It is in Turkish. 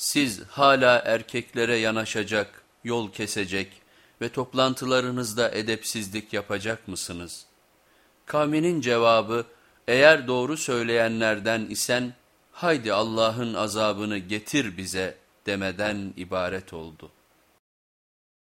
Siz hala erkeklere yanaşacak, yol kesecek ve toplantılarınızda edepsizlik yapacak mısınız? Kavminin cevabı eğer doğru söyleyenlerden isen haydi Allah'ın azabını getir bize demeden ibaret oldu.